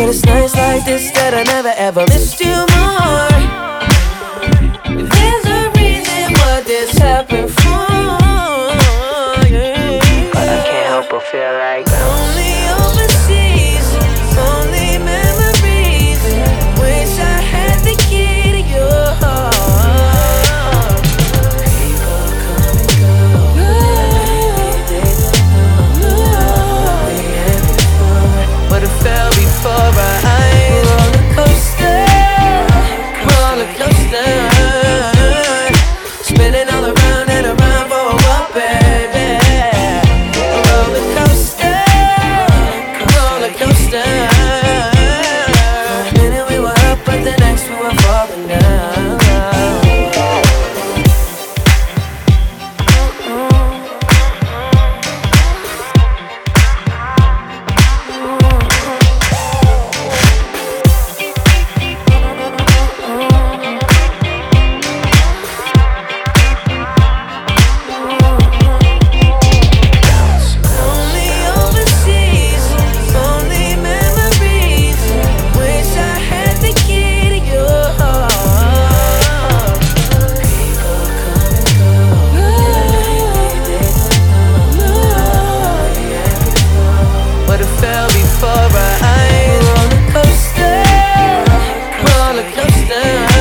But it's nights like this that I never ever missed you more. There's a reason what this happened for. Yeah. But I can't help but feel like. lonely. sister.